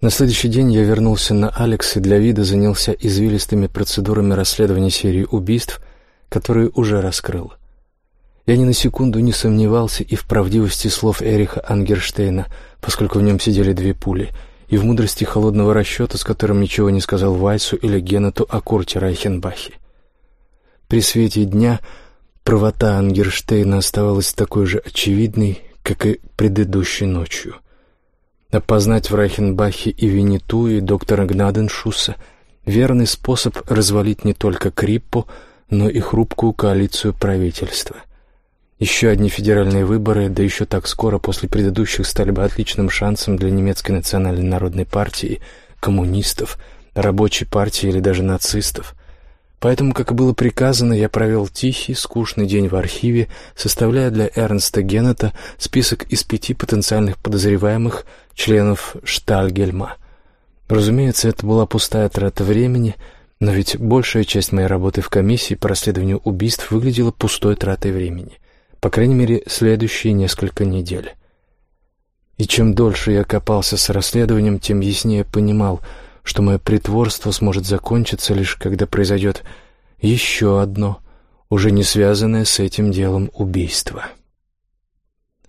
На следующий день я вернулся на Алекс и для вида занялся извилистыми процедурами расследования серии убийств, которые уже раскрыл. Я ни на секунду не сомневался и в правдивости слов Эриха Ангерштейна, поскольку в нем сидели две пули, и в мудрости холодного расчета, с которым ничего не сказал Вайсу или Геннету о Курте Райхенбахе. При свете дня правота Ангерштейна оставалась такой же очевидной, как и предыдущей ночью. Опознать в Райхенбахе и Винету, и доктора Гнаденшуса — верный способ развалить не только Криппу, но и хрупкую коалицию правительства. Еще одни федеральные выборы, да еще так скоро после предыдущих, стали бы отличным шансом для немецкой национальной народной партии, коммунистов, рабочей партии или даже нацистов. Поэтому, как и было приказано, я провел тихий, скучный день в архиве, составляя для Эрнста Геннета список из пяти потенциальных подозреваемых членов Штальгельма. Разумеется, это была пустая трата времени, но ведь большая часть моей работы в комиссии по расследованию убийств выглядела пустой тратой времени — по крайней мере, следующие несколько недель. И чем дольше я копался с расследованием, тем яснее понимал, что мое притворство сможет закончиться лишь когда произойдет еще одно, уже не связанное с этим делом убийство.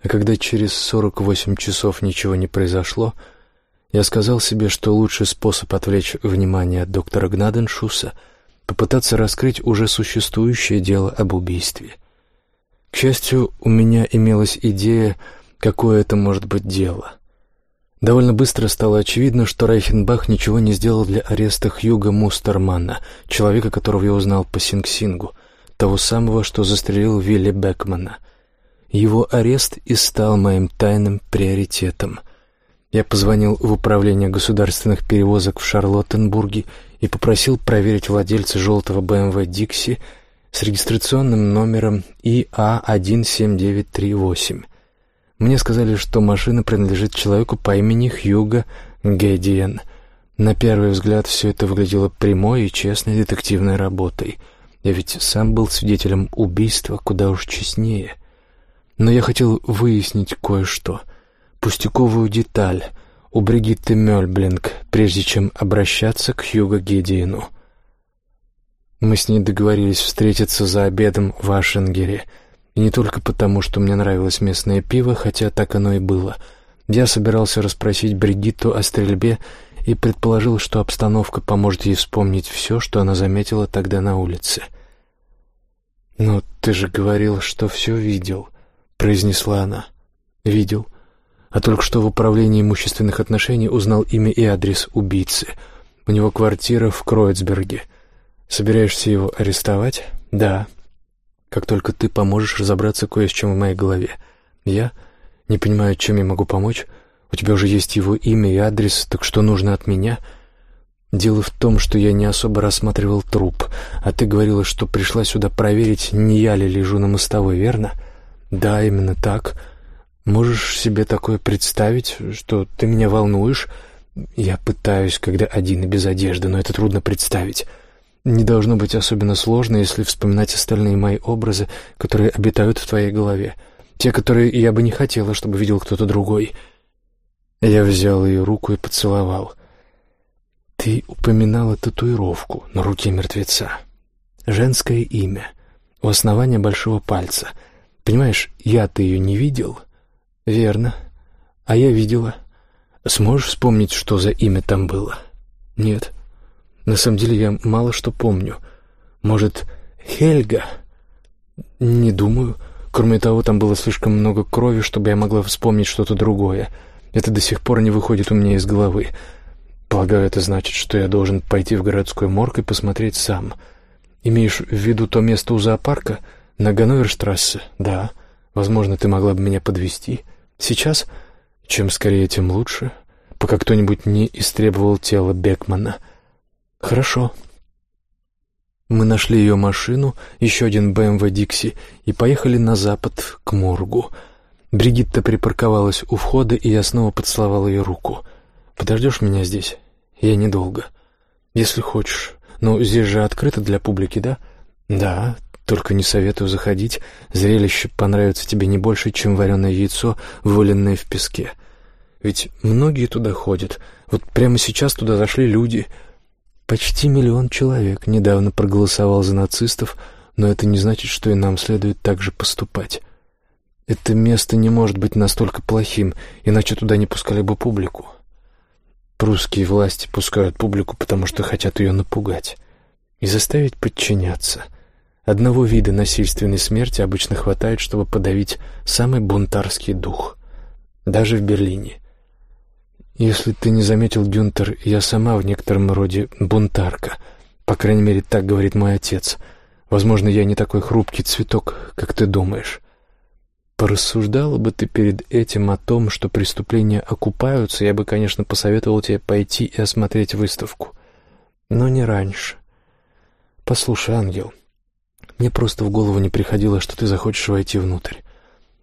А когда через 48 часов ничего не произошло, я сказал себе, что лучший способ отвлечь внимание от доктора Гнаденшуса — попытаться раскрыть уже существующее дело об убийстве — к счастью, у меня имелась идея, какое это может быть дело. Довольно быстро стало очевидно, что Райхенбах ничего не сделал для ареста Хьюга Мустермана, человека, которого я узнал по Синг-Сингу, того самого, что застрелил Вилли Бекмана. Его арест и стал моим тайным приоритетом. Я позвонил в управление государственных перевозок в Шарлоттенбурге и попросил проверить владельца желтого БМВ «Дикси», с регистрационным номером ИА-17938. Мне сказали, что машина принадлежит человеку по имени Хьюго Гэдиен. На первый взгляд все это выглядело прямой и честной детективной работой. Я ведь сам был свидетелем убийства куда уж честнее. Но я хотел выяснить кое-что. Пустяковую деталь у Бригитты Мёльблинг, прежде чем обращаться к Хьюго Гедиену. Мы с ней договорились встретиться за обедом в Ашенгере. И не только потому, что мне нравилось местное пиво, хотя так оно и было. Я собирался расспросить Бригитту о стрельбе и предположил, что обстановка поможет ей вспомнить все, что она заметила тогда на улице. «Но ты же говорил, что все видел», — произнесла она. «Видел. А только что в управлении имущественных отношений узнал имя и адрес убийцы. У него квартира в Кроицберге». «Собираешься его арестовать?» «Да. Как только ты поможешь разобраться кое с чем в моей голове. Я не понимаю, чем я могу помочь. У тебя уже есть его имя и адрес, так что нужно от меня?» «Дело в том, что я не особо рассматривал труп, а ты говорила, что пришла сюда проверить, не я ли лежу на мостовой, верно?» «Да, именно так. Можешь себе такое представить, что ты меня волнуешь?» «Я пытаюсь, когда один и без одежды, но это трудно представить». Не должно быть особенно сложно, если вспоминать остальные мои образы, которые обитают в твоей голове. Те, которые я бы не хотела, чтобы видел кто-то другой. Я взял ее руку и поцеловал. Ты упоминала татуировку на руке мертвеца. Женское имя. У основания большого пальца. Понимаешь, я-то ее не видел. Верно. А я видела. Сможешь вспомнить, что за имя там было? Нет. На самом деле я мало что помню. Может, Хельга? Не думаю. Кроме того, там было слишком много крови, чтобы я могла вспомнить что-то другое. Это до сих пор не выходит у меня из головы. Полагаю, это значит, что я должен пойти в городской морг и посмотреть сам. Имеешь в виду то место у зоопарка? На Ганноверштрассе? Да. Возможно, ты могла бы меня подвести. Сейчас? Чем скорее, тем лучше. Пока кто-нибудь не истребовал тело Бекмана — «Хорошо». Мы нашли ее машину, еще один БМВ «Дикси», и поехали на запад, к моргу. Бригитта припарковалась у входа, и я снова поцеловал ее руку. «Подождешь меня здесь? Я недолго. Если хочешь. Но здесь же открыто для публики, да?» «Да, только не советую заходить. Зрелище понравится тебе не больше, чем вареное яйцо, вываленное в песке. Ведь многие туда ходят. Вот прямо сейчас туда зашли люди. Почти миллион человек недавно проголосовал за нацистов, но это не значит, что и нам следует так же поступать. Это место не может быть настолько плохим, иначе туда не пускали бы публику. Прусские власти пускают публику, потому что хотят ее напугать и заставить подчиняться. Одного вида насильственной смерти обычно хватает, чтобы подавить самый бунтарский дух. Даже в Берлине. Если ты не заметил, Гюнтер, я сама в некотором роде бунтарка. По крайней мере, так говорит мой отец. Возможно, я не такой хрупкий цветок, как ты думаешь. Порассуждала бы ты перед этим о том, что преступления окупаются, я бы, конечно, посоветовал тебе пойти и осмотреть выставку. Но не раньше. Послушай, ангел, мне просто в голову не приходило, что ты захочешь войти внутрь.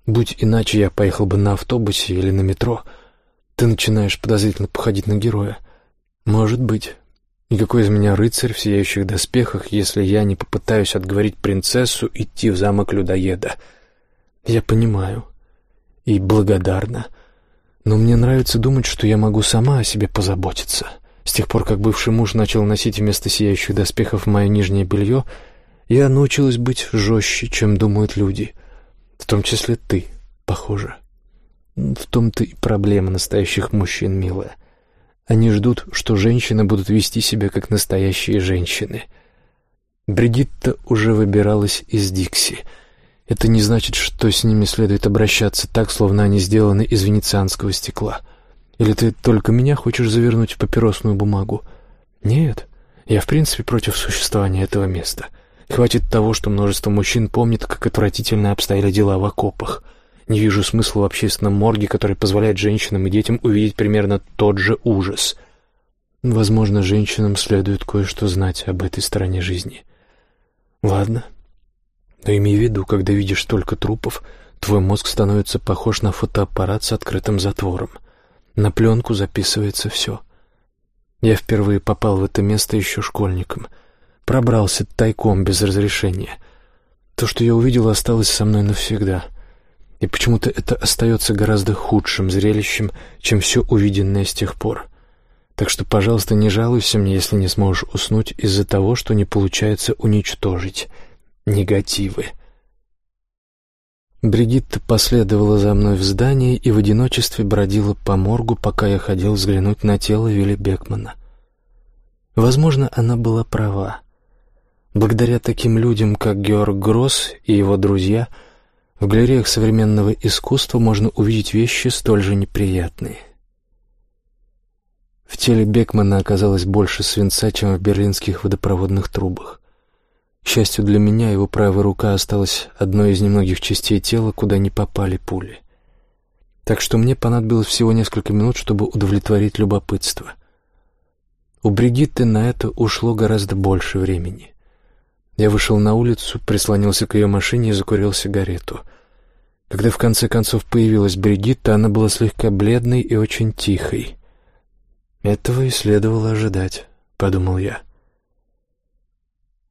Будь иначе, я поехал бы на автобусе или на метро. Ты начинаешь подозрительно походить на героя. Может быть. Никакой из меня рыцарь в сияющих доспехах, если я не попытаюсь отговорить принцессу идти в замок людоеда. Я понимаю и благодарна, но мне нравится думать, что я могу сама о себе позаботиться. С тех пор, как бывший муж начал носить вместо сияющих доспехов мое нижнее белье, я научилась быть жестче, чем думают люди — в том числе ты, похоже. В том-то и проблема настоящих мужчин, милая. Они ждут, что женщины будут вести себя как настоящие женщины. Бригитта уже выбиралась из Дикси. Это не значит, что с ними следует обращаться так, словно они сделаны из венецианского стекла. Или ты только меня хочешь завернуть в папиросную бумагу? Нет, я в принципе против существования этого места. Хватит того, что множество мужчин помнит, как отвратительно обстояли дела в окопах. Не вижу смысла в общественном морге, который позволяет женщинам и детям увидеть примерно тот же ужас. Возможно, женщинам следует кое-что знать об этой стороне жизни. Ладно. Но имей в виду, когда видишь столько трупов, твой мозг становится похож на фотоаппарат с открытым затвором. На пленку записывается все. Я впервые попал в это место еще школьником — пробрался тайком без разрешения. То, что я увидел, осталось со мной навсегда. И почему-то это остается гораздо худшим зрелищем, чем все увиденное с тех пор. Так что, пожалуйста, не жалуйся мне, если не сможешь уснуть из-за того, что не получается уничтожить негативы. Бригитта последовала за мной в здание и в одиночестве бродила по моргу, пока я ходил взглянуть на тело Вилли Бекмана. Возможно, она была права. Благодаря таким людям, как Георг Гросс и его друзья, в галереях современного искусства можно увидеть вещи столь же неприятные. В теле Бекмана оказалось больше свинца, чем в берлинских водопроводных трубах. К счастью для меня, его правая рука осталась одной из немногих частей тела, куда не попали пули. Так что мне понадобилось всего несколько минут, чтобы удовлетворить любопытство. У Бригитты на это ушло гораздо больше времени. Я вышел на улицу, прислонился к ее машине и закурил сигарету. Когда в конце концов появилась Бригитта, она была слегка бледной и очень тихой. «Этого и следовало ожидать», — подумал я.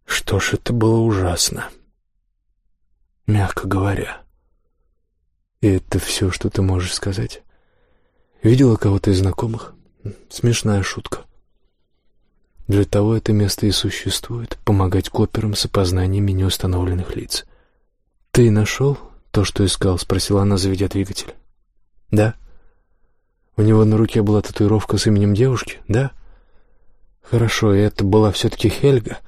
Что ж, это было ужасно. Мягко говоря. И это все, что ты можешь сказать? Видела кого-то из знакомых? Смешная шутка. Для того это место и существует — помогать коперам с опознанием неустановленных лиц. «Ты нашел то, что искал?» — спросила она, заведя двигатель. «Да». «У него на руке была татуировка с именем девушки?» «Да». «Хорошо, и это была все-таки Хельга?»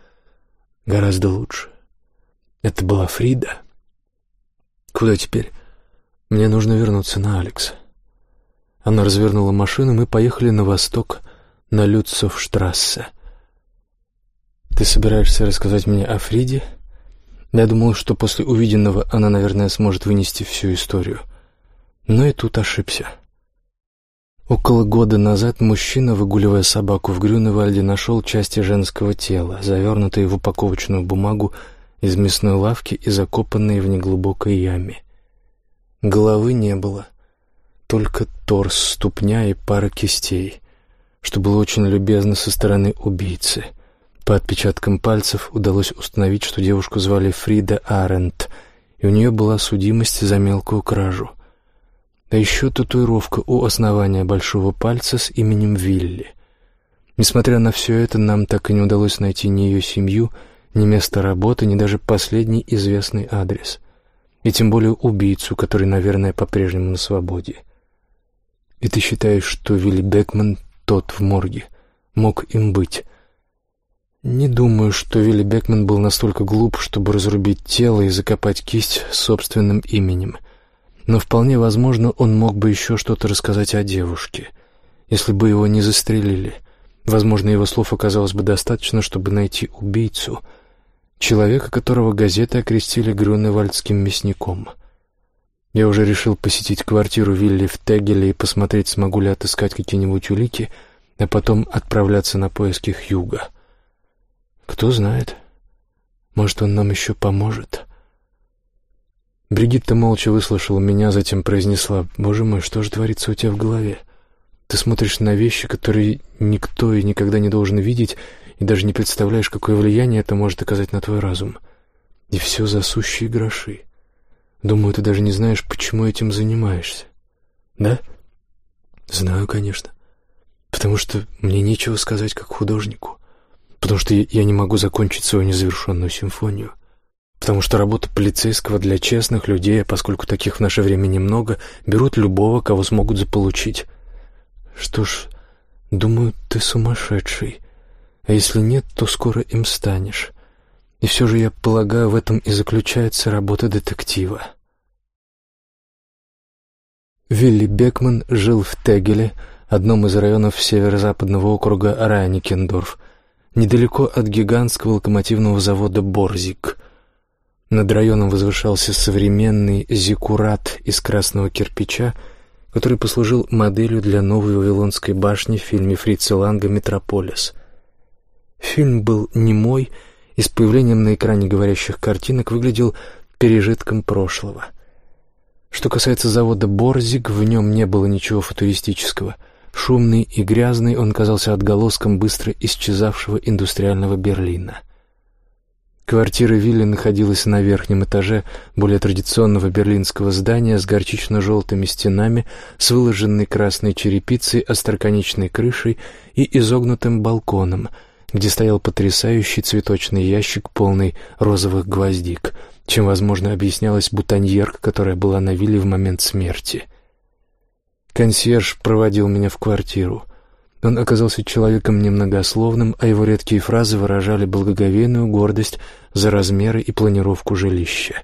«Гораздо лучше. Это была Фрида». «Куда теперь?» «Мне нужно вернуться на Алекса». Она развернула машину, мы поехали на восток, на Люцовштрассе. «Ты собираешься рассказать мне о Фриде?» Я думал, что после увиденного она, наверное, сможет вынести всю историю. Но и тут ошибся. Около года назад мужчина, выгуливая собаку в Грюневальде, нашел части женского тела, завернутые в упаковочную бумагу из мясной лавки и закопанные в неглубокой яме. Головы не было, только торс, ступня и пара кистей, что было очень любезно со стороны убийцы — по отпечаткам пальцев удалось установить, что девушку звали Фрида Арендт, и у нее была судимость за мелкую кражу. А еще татуировка у основания большого пальца с именем Вилли. Несмотря на все это, нам так и не удалось найти ни ее семью, ни место работы, ни даже последний известный адрес. И тем более убийцу, который, наверное, по-прежнему на свободе. И ты считаешь, что Вилли Бекман, тот в морге, мог им быть? Не думаю, что Вилли Бекман был настолько глуп, чтобы разрубить тело и закопать кисть собственным именем. Но вполне возможно, он мог бы еще что-то рассказать о девушке, если бы его не застрелили. Возможно, его слов оказалось бы достаточно, чтобы найти убийцу, человека, которого газеты окрестили грюневальдским мясником. Я уже решил посетить квартиру Вилли в Тегеле и посмотреть, смогу ли отыскать какие-нибудь улики, а потом отправляться на поиски Хьюга. Кто знает, может, он нам еще поможет. Бригитта молча выслушала меня, затем произнесла, «Боже мой, что же творится у тебя в голове?» Ты смотришь на вещи, которые никто и никогда не должен видеть, и даже не представляешь, какое влияние это может оказать на твой разум. И все за сущие гроши. Думаю, ты даже не знаешь, почему этим занимаешься. Да? Знаю, конечно. Потому что мне нечего сказать как художнику. Потому что я не могу закончить свою незавершенную симфонию. Потому что работа полицейского для честных людей, а поскольку таких в наше время немного, берут любого, кого смогут заполучить. Что ж, думаю, ты сумасшедший. А если нет, то скоро им станешь. И все же, я полагаю, в этом и заключается работа детектива. Вилли Бекман жил в Тегеле, одном из районов северо-западного округа Райникендорф, недалеко от гигантского локомотивного завода «Борзик». Над районом возвышался современный зиккурат из красного кирпича, который послужил моделью для новой Вавилонской башни в фильме Фрица Ланга «Метрополис». Фильм был немой и с появлением на экране говорящих картинок выглядел пережитком прошлого. Что касается завода «Борзик», в нем не было ничего футуристического. Шумный и грязный он казался отголоском быстро исчезавшего индустриального Берлина. Квартира Вилли находилась на верхнем этаже более традиционного берлинского здания с горчично-желтыми стенами, с выложенной красной черепицей, остроконечной крышей и изогнутым балконом, где стоял потрясающий цветочный ящик, полный розовых гвоздик, чем, возможно, объяснялась бутоньерка, которая была на Вилле в момент смерти. Консьерж проводил меня в квартиру. Он оказался человеком немногословным, а его редкие фразы выражали благоговейную гордость за размеры и планировку жилища.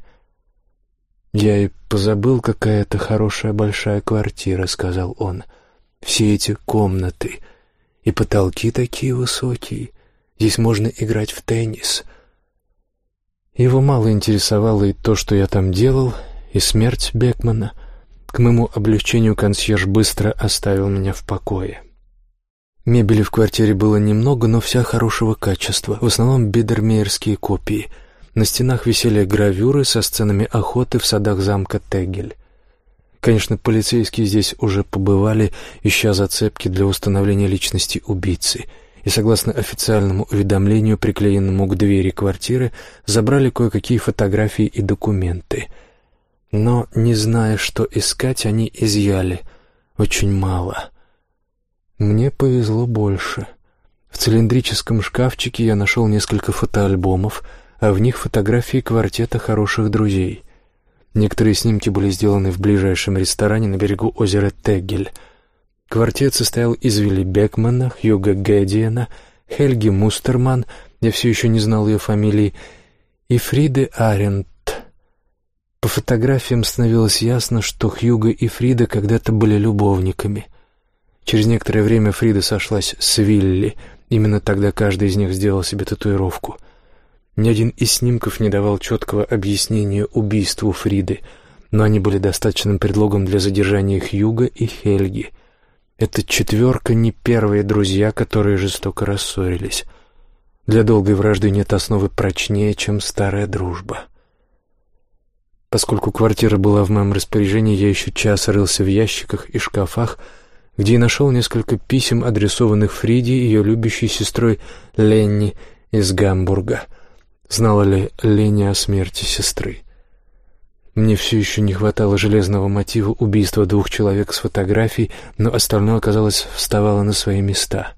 «Я и позабыл, какая это хорошая большая квартира», — сказал он. «Все эти комнаты и потолки такие высокие. Здесь можно играть в теннис». Его мало интересовало и то, что я там делал, и смерть Бекмана. К моему облегчению консьерж быстро оставил меня в покое. Мебели в квартире было немного, но вся хорошего качества, в основном бедермейерские копии. На стенах висели гравюры со сценами охоты в садах замка Тегель. Конечно, полицейские здесь уже побывали, ища зацепки для установления личности убийцы, и, согласно официальному уведомлению, приклеенному к двери квартиры, забрали кое-какие фотографии и документы. Но, не зная, что искать, они изъяли очень мало — мне повезло больше. В цилиндрическом шкафчике я нашел несколько фотоальбомов, а в них фотографии квартета хороших друзей. Некоторые снимки были сделаны в ближайшем ресторане на берегу озера Тегель. Квартет состоял из Вилли Бекмана, Хьюга Гэдиена, Хельги Мустерман, я все еще не знал ее фамилии, и Фриды Арент. По фотографиям становилось ясно, что Хьюга и Фрида когда-то были любовниками. Через некоторое время Фрида сошлась с Вилли. Именно тогда каждый из них сделал себе татуировку. Ни один из снимков не давал четкого объяснения убийству Фриды, но они были достаточным предлогом для задержания Хьюга и Хельги. Эта четверка не первые друзья, которые жестоко рассорились. Для долгой вражды нет основы прочнее, чем старая дружба. Поскольку квартира была в моем распоряжении, я еще час рылся в ящиках и шкафах, где и нашел несколько писем, адресованных Фриде и ее любящей сестрой Ленни из Гамбурга. Знала ли Ленни о смерти сестры? Мне все еще не хватало железного мотива убийства двух человек с фотографией, но остальное, казалось, вставало на свои места.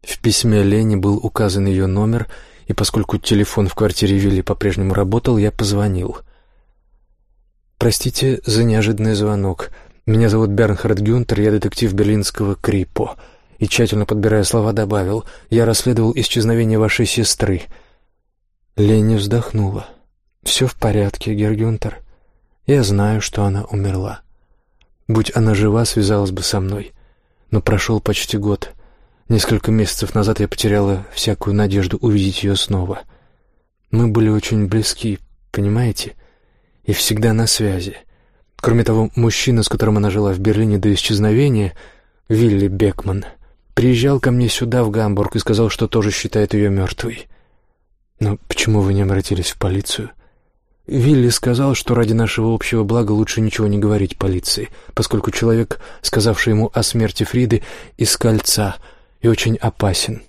В письме Лене был указан ее номер, и поскольку телефон в квартире Вилли по-прежнему работал, я позвонил. «Простите за неожиданный звонок. Меня зовут Бернхард Гюнтер, я детектив берлинского Крипо». И, тщательно подбирая слова, добавил, «Я расследовал исчезновение вашей сестры». Леня вздохнула. «Все в порядке, Гергюнтер. Я знаю, что она умерла. Будь она жива, связалась бы со мной. Но прошел почти год. Несколько месяцев назад я потеряла всякую надежду увидеть ее снова. Мы были очень близки, понимаете? И всегда на связи. Кроме того, мужчина, с которым она жила в Берлине до исчезновения, Вилли Бекман, приезжал ко мне сюда, в Гамбург, и сказал, что тоже считает ее мертвой. Но почему вы не обратились в полицию?» Вилли сказал, что ради нашего общего блага лучше ничего не говорить полиции, поскольку человек, сказавший ему о смерти Фриды, из кольца и очень опасен.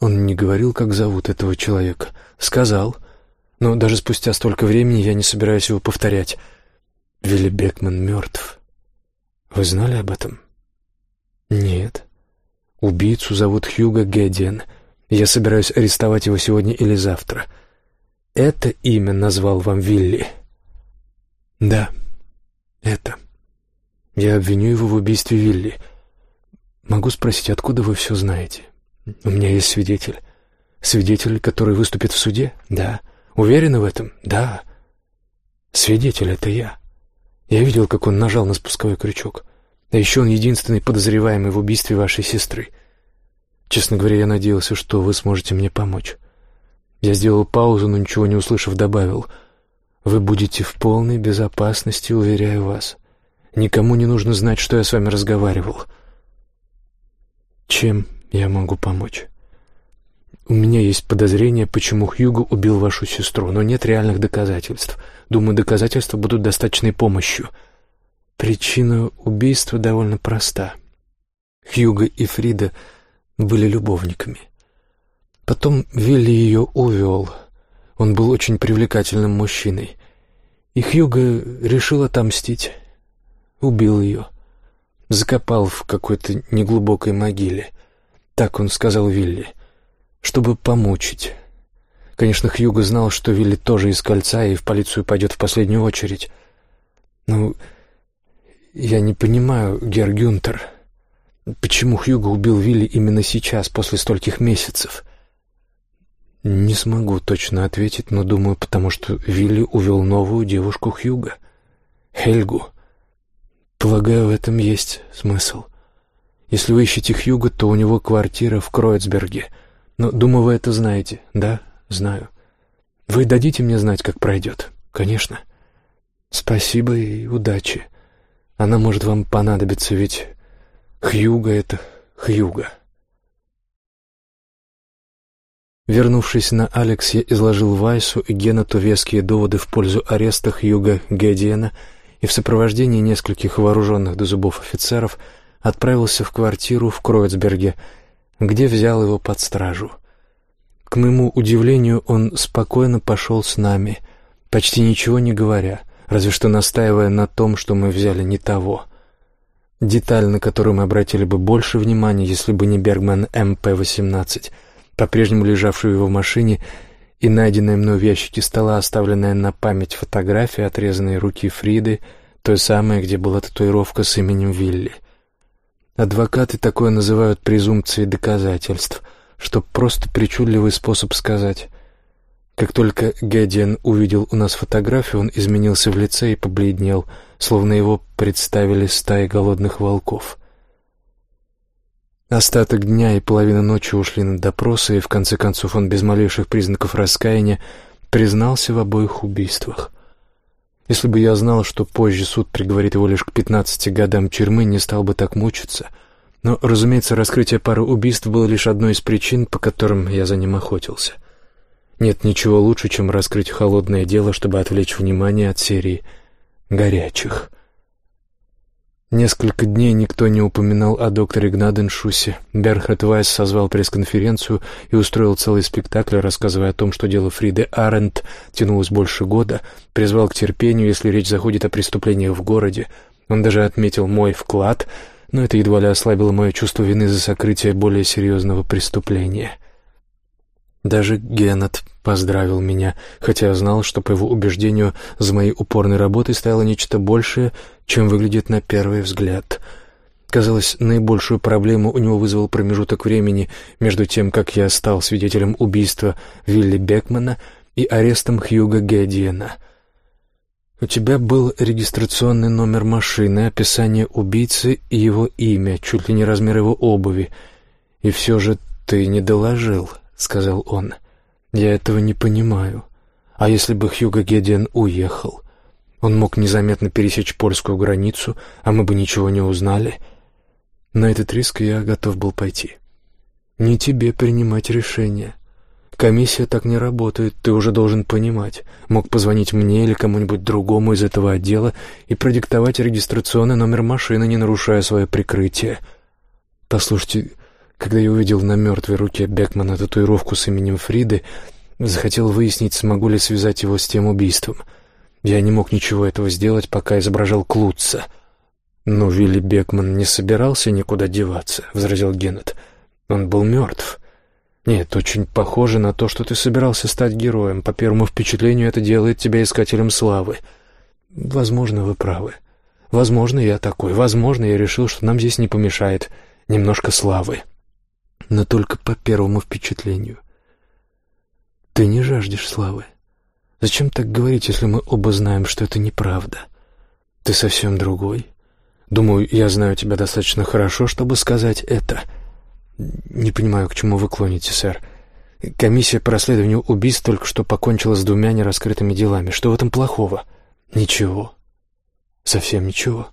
Он не говорил, как зовут этого человека. Сказал. Но даже спустя столько времени я не собираюсь его повторять. Вилли Бекман мертв. Вы знали об этом? Нет. Убийцу зовут Хьюго Гедиан. Я собираюсь арестовать его сегодня или завтра. — это имя назвал вам Вилли?» «Да, это. Я обвиню его в убийстве Вилли. Могу спросить, откуда вы все знаете? У меня есть свидетель. Свидетель, который выступит в суде? Да. Уверены в этом? Да. Свидетель — это я. Я видел, как он нажал на спусковой крючок. А еще он единственный подозреваемый в убийстве вашей сестры. Честно говоря, я надеялся, что вы сможете мне помочь. Я сделал паузу, но ничего не услышав, добавил. «Вы будете в полной безопасности, уверяю вас. Никому не нужно знать, что я с вами разговаривал». «Чем я могу помочь?» «У меня есть подозрение, почему Хьюго убил вашу сестру, но нет реальных доказательств. Думаю, доказательства будут достаточной помощью». Причина убийства довольно проста. Хьюго и Фрида были любовниками. Потом Вилли ее увел. Он был очень привлекательным мужчиной. И Хьюго решил отомстить. Убил ее. Закопал в какой-то неглубокой могиле. Так он сказал Вилли. Чтобы помучить. Конечно, Хьюго знал, что Вилли тоже из кольца и в полицию пойдет в последнюю очередь. Ну, я не понимаю, Гер Гюнтер, почему Хьюго убил Вилли именно сейчас, после стольких месяцев? «Не смогу точно ответить, но думаю, потому что Вилли увел новую девушку Хьюга, Хельгу. Полагаю, в этом есть смысл. Если вы ищете Хьюга, то у него квартира в Кроицберге. Но, думаю, вы это знаете. Да, знаю. Вы дадите мне знать, как пройдет? Конечно. Спасибо и удачи. Она может вам понадобиться, ведь Хьюга — это Хьюга». Вернувшись на Алекс, я изложил Вайсу и Геннету веские доводы в пользу ареста Хьюга Гедиена и в сопровождении нескольких вооруженных до зубов офицеров отправился в квартиру в Кроицберге, где взял его под стражу. К моему удивлению, он спокойно пошел с нами, почти ничего не говоря, разве что настаивая на том, что мы взяли не того. Деталь, на которую мы обратили бы больше внимания, если бы не Бергман МП-18 — по-прежнему лежавшую в его машине, и найденная мной в ящике стола, оставленная на память фотография отрезанной руки Фриды, той самой, где была татуировка с именем Вилли. Адвокаты такое называют презумпцией доказательств, что просто причудливый способ сказать. Как только Гэдиан увидел у нас фотографию, он изменился в лице и побледнел, словно его представили стаи голодных волков. Остаток дня и половина ночи ушли на допросы, и в конце концов он без малейших признаков раскаяния признался в обоих убийствах. Если бы я знал, что позже суд приговорит его лишь к пятнадцати годам тюрьмы, не стал бы так мучиться. Но, разумеется, раскрытие пары убийств было лишь одной из причин, по которым я за ним охотился. Нет ничего лучше, чем раскрыть холодное дело, чтобы отвлечь внимание от серии «горячих». Несколько дней никто не упоминал о докторе Гнаденшусе. Берхард Вайс созвал пресс-конференцию и устроил целый спектакль, рассказывая о том, что дело Фриды Арендт тянулось больше года, призвал к терпению, если речь заходит о преступлениях в городе. Он даже отметил мой вклад, но это едва ли ослабило мое чувство вины за сокрытие более серьезного преступления. Даже Геннет поздравил меня, хотя знал, что, по его убеждению, за моей упорной работой стояло нечто большее, чем выглядит на первый взгляд. Казалось, наибольшую проблему у него вызвал промежуток времени между тем, как я стал свидетелем убийства Вилли Бекмана и арестом Хьюга Гедиена. «У тебя был регистрационный номер машины, описание убийцы и его имя, чуть ли не размер его обуви. И все же ты не доложил», — сказал он. — я этого не понимаю. А если бы Хьюго Гедиан уехал? Он мог незаметно пересечь польскую границу, а мы бы ничего не узнали. На этот риск я готов был пойти. Не тебе принимать решение. Комиссия так не работает, ты уже должен понимать. Мог позвонить мне или кому-нибудь другому из этого отдела и продиктовать регистрационный номер машины, не нарушая свое прикрытие. Послушайте, когда я увидел на мертвой руке Бекмана татуировку с именем Фриды, захотел выяснить, смогу ли связать его с тем убийством. Я не мог ничего этого сделать, пока изображал Клутца. «Но Вилли Бекман не собирался никуда деваться», — возразил Геннет. «Он был мертв». «Нет, очень похоже на то, что ты собирался стать героем. По первому впечатлению это делает тебя искателем славы». «Возможно, вы правы. Возможно, я такой. Возможно, я решил, что нам здесь не помешает немножко славы» но только по первому впечатлению. Ты не жаждешь славы. Зачем так говорить, если мы оба знаем, что это неправда? Ты совсем другой. Думаю, я знаю тебя достаточно хорошо, чтобы сказать это. Не понимаю, к чему вы клоните, сэр. Комиссия по расследованию убийств только что покончила с двумя нераскрытыми делами. Что в этом плохого? Ничего. Совсем ничего.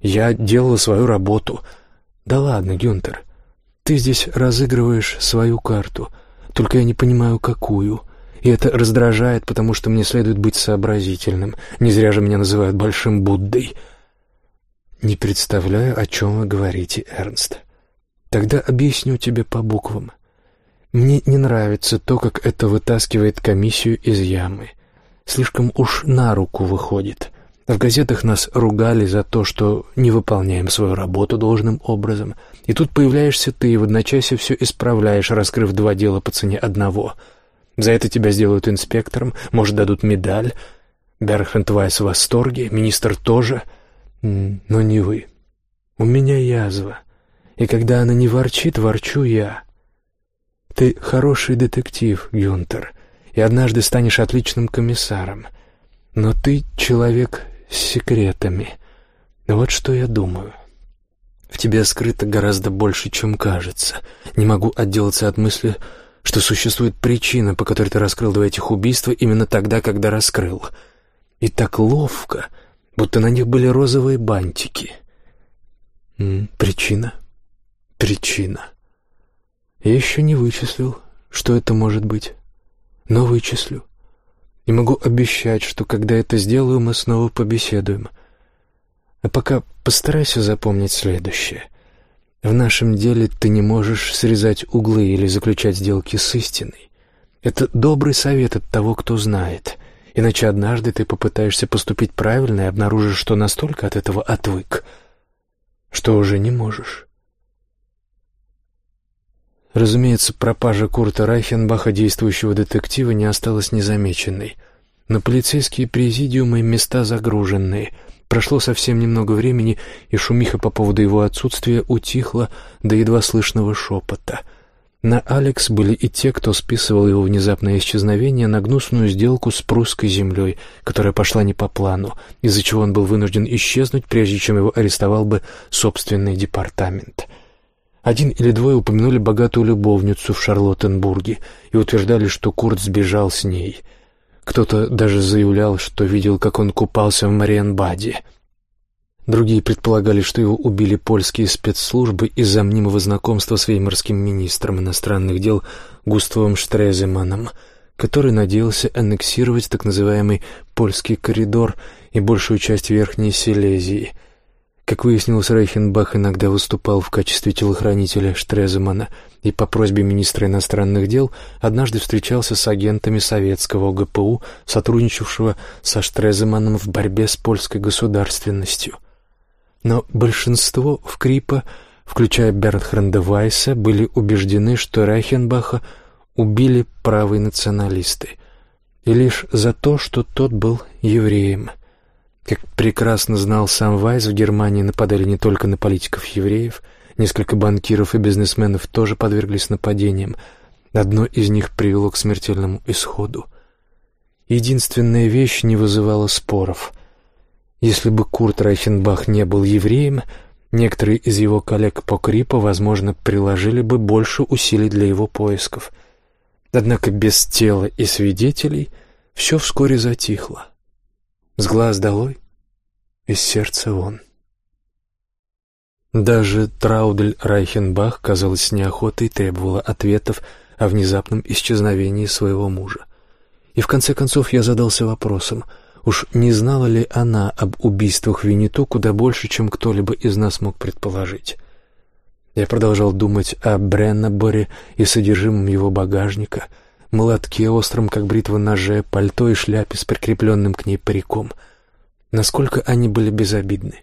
Я делала свою работу. Да ладно, Гюнтер. Ты здесь разыгрываешь свою карту, только я не понимаю, какую. И это раздражает, потому что мне следует быть сообразительным. Не зря же меня называют Большим Буддой. Не представляю, о чем вы говорите, Эрнст. Тогда объясню тебе по буквам. Мне не нравится то, как это вытаскивает комиссию из ямы. Слишком уж на руку выходит. В газетах нас ругали за то, что не выполняем свою работу должным образом. И тут появляешься ты и в одночасье все исправляешь, раскрыв два дела по цене одного. За это тебя сделают инспектором, может, дадут медаль. Берхант Вайс в восторге, министр тоже. Но не вы. У меня язва. И когда она не ворчит, ворчу я. Ты хороший детектив, Гюнтер, и однажды станешь отличным комиссаром. Но ты человек секретами. Вот что я думаю. В тебе скрыто гораздо больше, чем кажется. Не могу отделаться от мысли, что существует причина, по которой ты раскрыл два этих убийства именно тогда, когда раскрыл. И так ловко, будто на них были розовые бантики. М -м, причина? Причина. Я еще не вычислил, что это может быть, но вычислю и могу обещать, что когда это сделаю, мы снова побеседуем. А пока постарайся запомнить следующее. В нашем деле ты не можешь срезать углы или заключать сделки с истиной. Это добрый совет от того, кто знает. Иначе однажды ты попытаешься поступить правильно и обнаружишь, что настолько от этого отвык, что уже не можешь. Разумеется, пропажа Курта Райхенбаха, действующего детектива, не осталась незамеченной. На полицейские президиумы места загруженные. Прошло совсем немного времени, и шумиха по поводу его отсутствия утихла до едва слышного шепота. На Алекс были и те, кто списывал его внезапное исчезновение на гнусную сделку с прусской землей, которая пошла не по плану, из-за чего он был вынужден исчезнуть, прежде чем его арестовал бы собственный департамент. Один или двое упомянули богатую любовницу в Шарлоттенбурге и утверждали, что Курт сбежал с ней. Кто-то даже заявлял, что видел, как он купался в Мариенбаде. Другие предполагали, что его убили польские спецслужбы из-за мнимого знакомства с веймарским министром иностранных дел Густавом Штреземаном, который надеялся аннексировать так называемый «польский коридор» и большую часть Верхней Силезии – Как выяснилось, Рейхенбах иногда выступал в качестве телохранителя Штреземана и по просьбе министра иностранных дел однажды встречался с агентами советского ОГПУ, сотрудничавшего со Штреземаном в борьбе с польской государственностью. Но большинство в Крипа, включая Бернхарда Вайса, были убеждены, что Рейхенбаха убили правые националисты, и лишь за то, что тот был евреем – как прекрасно знал сам Вайс, в Германии нападали не только на политиков-евреев, несколько банкиров и бизнесменов тоже подверглись нападениям. Одно из них привело к смертельному исходу. Единственная вещь не вызывала споров. Если бы Курт Райхенбах не был евреем, некоторые из его коллег по Крипу, возможно, приложили бы больше усилий для его поисков. Однако без тела и свидетелей все вскоре затихло. С глаз долой, из сердца вон. Даже Траудель Райхенбах, казалось, с неохотой требовала ответов о внезапном исчезновении своего мужа. И в конце концов я задался вопросом, уж не знала ли она об убийствах Винету куда больше, чем кто-либо из нас мог предположить. Я продолжал думать о Бреннаборе и содержимом его багажника — молотке остром, как бритва ноже, пальто и шляпе с прикрепленным к ней париком. Насколько они были безобидны.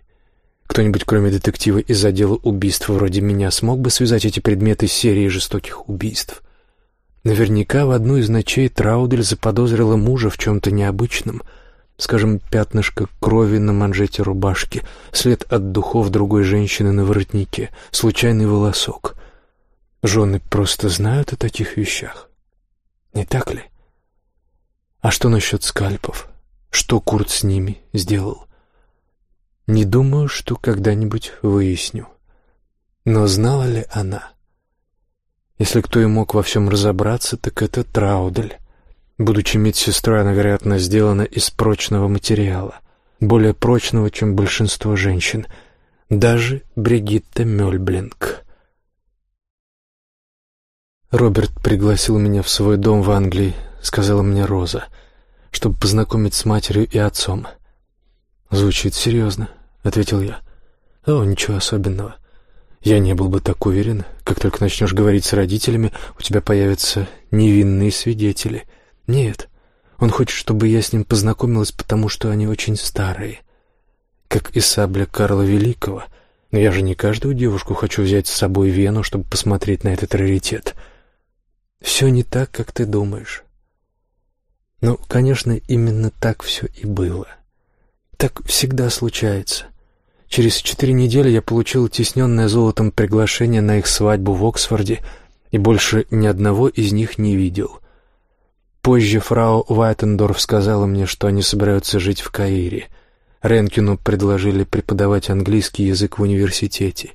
Кто-нибудь, кроме детектива из отдела убийств вроде меня, смог бы связать эти предметы с серией жестоких убийств? Наверняка в одну из ночей Траудель заподозрила мужа в чем-то необычном, скажем, пятнышко крови на манжете рубашки, след от духов другой женщины на воротнике, случайный волосок. Жены просто знают о таких вещах. Не так ли? А что насчет скальпов? Что Курт с ними сделал? Не думаю, что когда-нибудь выясню. Но знала ли она? Если кто и мог во всем разобраться, так это Траудель. Будучи медсестрой, она, вероятно, сделана из прочного материала, более прочного, чем большинство женщин, даже Бригитта Мёльблинг. «Роберт пригласил меня в свой дом в Англии», — сказала мне Роза, «чтобы познакомить с матерью и отцом». «Звучит серьезно», — ответил я. «О, ничего особенного. Я не был бы так уверен. Как только начнешь говорить с родителями, у тебя появятся невинные свидетели. Нет, он хочет, чтобы я с ним познакомилась, потому что они очень старые. Как и сабля Карла Великого. Но я же не каждую девушку хочу взять с собой в Вену, чтобы посмотреть на этот раритет». Все не так, как ты думаешь. Ну, конечно, именно так все и было. Так всегда случается. Через четыре недели я получил тесненное золотом приглашение на их свадьбу в Оксфорде и больше ни одного из них не видел. Позже фрау Вайтендорф сказала мне, что они собираются жить в Каире. Ренкину предложили преподавать английский язык в университете.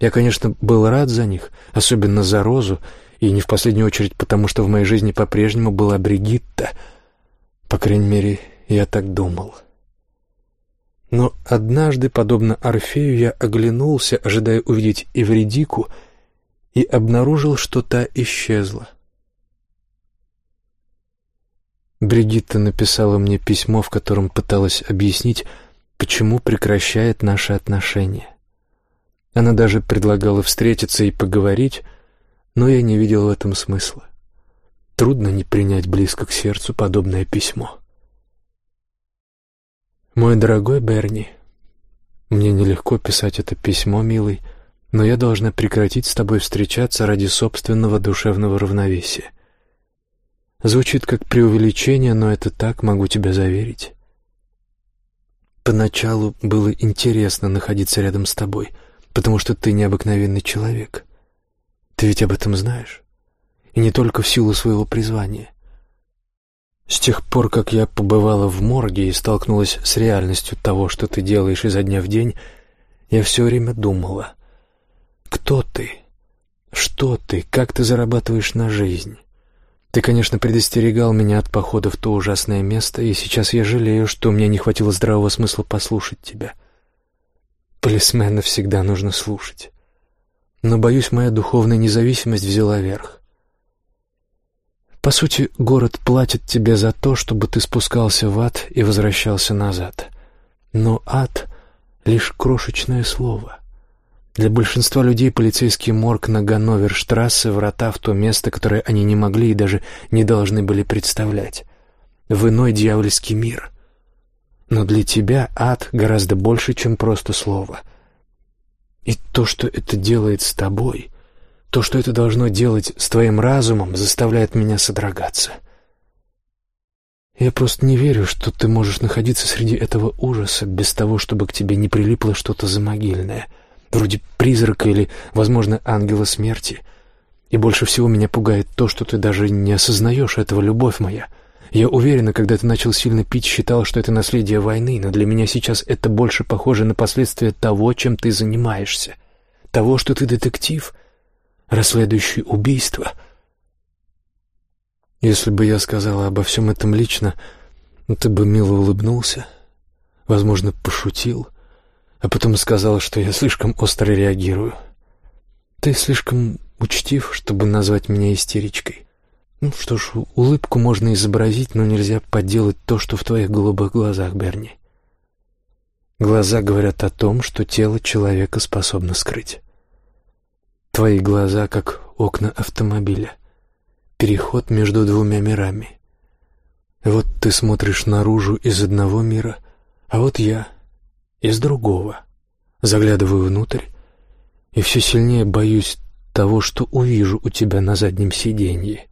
Я, конечно, был рад за них, особенно за Розу, и не в последнюю очередь потому, что в моей жизни по-прежнему была Бригитта. По крайней мере, я так думал. Но однажды, подобно Орфею, я оглянулся, ожидая увидеть Эвредику, и обнаружил, что та исчезла. Бригитта написала мне письмо, в котором пыталась объяснить, почему прекращает наши отношения. Она даже предлагала встретиться и поговорить, но я не видел в этом смысла. Трудно не принять близко к сердцу подобное письмо. «Мой дорогой Берни, мне нелегко писать это письмо, милый, но я должна прекратить с тобой встречаться ради собственного душевного равновесия. Звучит как преувеличение, но это так, могу тебя заверить. Поначалу было интересно находиться рядом с тобой, потому что ты необыкновенный человек. Ты ведь об этом знаешь. И не только в силу своего призвания. С тех пор, как я побывала в морге и столкнулась с реальностью того, что ты делаешь изо дня в день, я все время думала, кто ты, что ты, как ты зарабатываешь на жизнь. Ты, конечно, предостерегал меня от похода в то ужасное место, и сейчас я жалею, что мне не хватило здравого смысла послушать тебя. Полисмена всегда нужно слушать но, боюсь, моя духовная независимость взяла верх. По сути, город платит тебе за то, чтобы ты спускался в ад и возвращался назад. Но ад лишь крошечное слово. Для большинства людей полицейский морг на Ганновер-штрассе — врата в то место, которое они не могли и даже не должны были представлять. В иной дьявольский мир. Но для тебя ад гораздо больше, чем просто слово. И то, что это делает с тобой, то, что это должно делать с твоим разумом, заставляет меня содрогаться. Я просто не верю, что ты можешь находиться среди этого ужаса без того, чтобы к тебе не прилипло что-то замогильное — вроде призрака или, возможно, ангела смерти. И больше всего меня пугает то, что ты даже не осознаешь этого, любовь моя. Я уверена, когда ты начал сильно пить, считал, что это наследие войны, но для меня сейчас это больше похоже на последствия того, чем ты занимаешься. Того, что ты детектив, расследующий убийство. Если бы я сказала обо всем этом лично, ты бы мило улыбнулся, возможно, пошутил — а потом сказал, что я слишком остро реагирую. Ты слишком учтив, чтобы назвать меня истеричкой. Ну что ж, улыбку можно изобразить, но нельзя подделать то, что в твоих голубых глазах, Берни. Глаза говорят о том, что тело человека способно скрыть. Твои глаза как окна автомобиля. Переход между двумя мирами. Вот ты смотришь наружу из одного мира, а вот я — из другого. Заглядываю внутрь и все сильнее боюсь того, что увижу у тебя на заднем сиденье.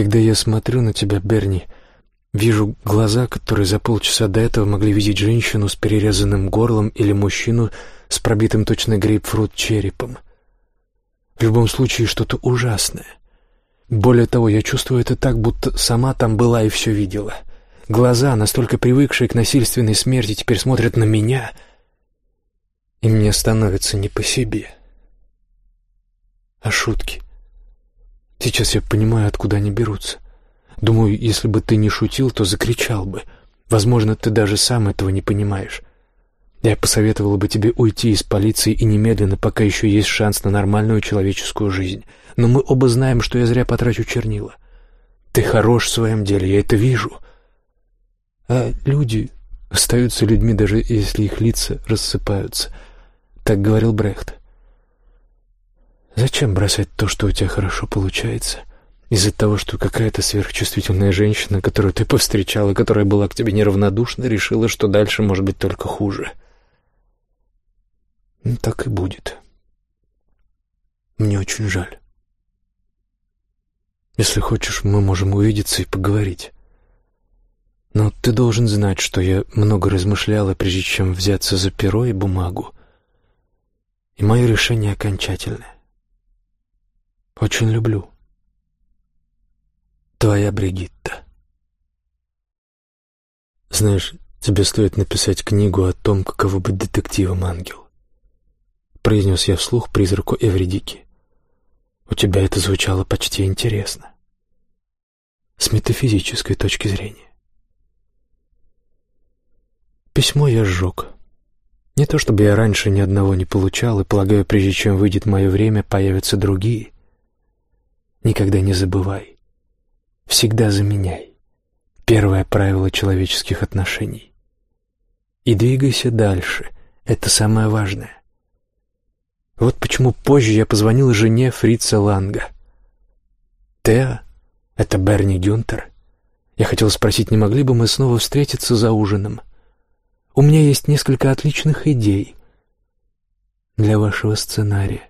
Когда я смотрю на тебя, Берни, вижу глаза, которые за полчаса до этого могли видеть женщину с перерезанным горлом или мужчину с пробитым точно грейпфрут черепом. В любом случае что-то ужасное. Более того, я чувствую это так, будто сама там была и все видела — Глаза, настолько привыкшие к насильственной смерти, теперь смотрят на меня, и мне становится не по себе. А шутки? Сейчас я понимаю, откуда они берутся. Думаю, если бы ты не шутил, то закричал бы. Возможно, ты даже сам этого не понимаешь. Я посоветовала бы тебе уйти из полиции и немедленно, пока еще есть шанс на нормальную человеческую жизнь. Но мы оба знаем, что я зря потрачу чернила. Ты хорош в своем деле, я это вижу. А люди остаются людьми, даже если их лица рассыпаются. Так говорил Брехт. Зачем бросать то, что у тебя хорошо получается? Из-за того, что какая-то сверхчувствительная женщина, которую ты повстречала, которая была к тебе неравнодушна, решила, что дальше может быть только хуже. Ну, так и будет. Мне очень жаль. Если хочешь, мы можем увидеться и поговорить. Но ты должен знать, что я много размышляла, прежде чем взяться за перо и бумагу. И мое решение окончательное. Очень люблю. Твоя Бригитта. Знаешь, тебе стоит написать книгу о том, каково быть детективом, ангел. Произнес я вслух призраку Эвредики. У тебя это звучало почти интересно. С метафизической точки зрения. Письмо я сжег. Не то чтобы я раньше ни одного не получал, и, полагаю, прежде чем выйдет мое время, появятся другие. Никогда не забывай. Всегда заменяй. Первое правило человеческих отношений. И двигайся дальше. Это самое важное. Вот почему позже я позвонил жене Фрица Ланга. «Теа, это Берни Дюнтер. Я хотел спросить, не могли бы мы снова встретиться за ужином?» У меня есть несколько отличных идей для вашего сценария.